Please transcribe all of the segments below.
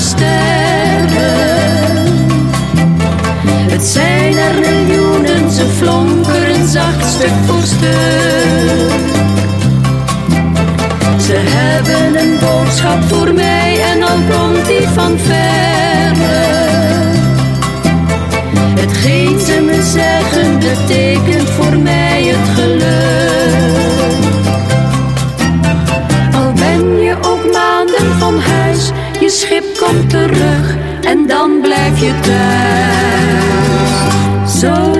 sterren. Het zijn er stuk voor stuk. Ze hebben een boodschap voor mij en al komt die van verre. Hetgeen ze me zeggen betekent voor mij het geluk. Al ben je ook maanden van huis, je schip komt terug en dan blijf je thuis. Zolang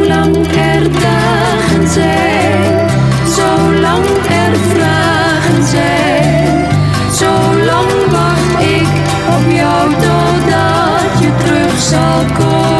shall go.